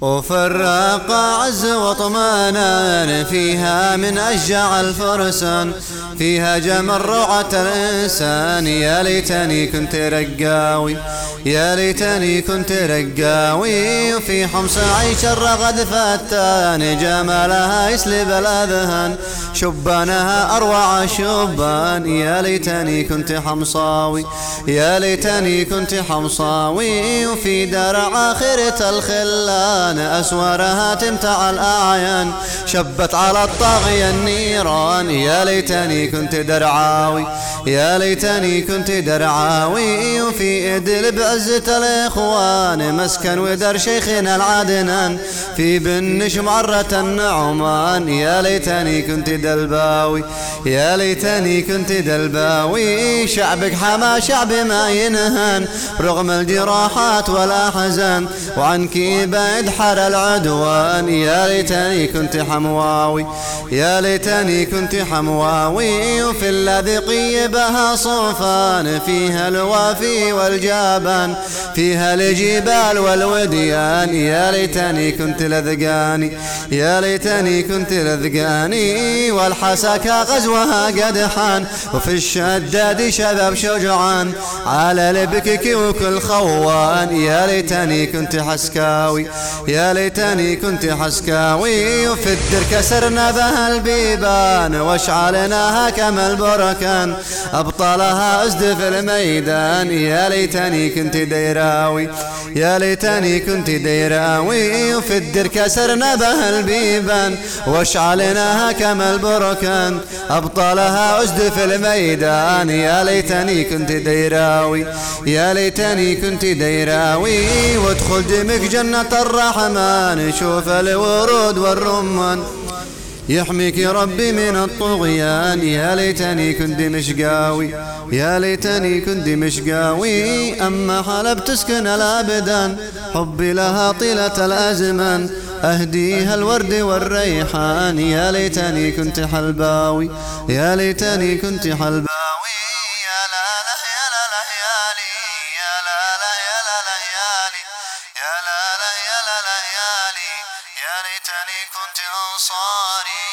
وفرق عز وطمانان فيها من أشجع الفرسان فيها جمل روعة الإنسان. يا ليتني كنت رقاوي يا ليتني كنت رقاوي. وفي حمص عيش الرغد فتان جمالها يسلب الأذهان شبانها أروع شبان. يا ليتني كنت حمصاوي يا ليتني كنت حمصاوي. وفي درع آخرة الخلان أسوارها تمتع الأعيان شبت على الطاغية النيران يا ليتني كنت درعاوي. يا ليتني كنت درعاوي وفي إدلب عزة الإخوان مسكن ودر شيخنا العدنان في بنش معرة النعمان يا ليتني كنت دلباوي يا ليتني كنت دلباوي. شعبك حما شعب ما ينهان رغم الجراحات والأحزان وعنك يبعد حر العدوان يا ليتني كنت حمواوي يا ليتني كنت حمواوي. وفي الذي قيبها صوفان فيها الوافي والجابان فيها الجبال والوديان. يا ليتني كنت لذقاني يا ليتني كنت لذقاني والحسكة غزوها قد حان. وفي الشداد شباب شجعان على لبكك وكل خوان. يا ليتني كنت حسكاوي يا ليتني كنت حسكاوي. وفي الدر كسرنا بها البيبان واشعلناها كما البركان. أبطالها أزد في الميدان. يا ليتني كنت ديراوي يا ليتني كنت ديراوي. وفي الدر كسرنا بها البيبان واشعلناها كما البركان. أبطالها أزد في الميدان. يا ليتني كنت ديراوي يا ليتني كنت ديراوي. وادخل دمك جنة الرحمن شوف الورود والرمان. يحميك ربي من الطغيان. يا ليتني كنت مشقاوي يا ليتني كنت مشقاوي. أما حلب تسكن الأبدان حبي لها طيلة الأزمان. أهديها الورد والريحان. يا ليتني كنت حلباوي يا ليتني كنت حلباوي. يا ليتني كنت أنصاري.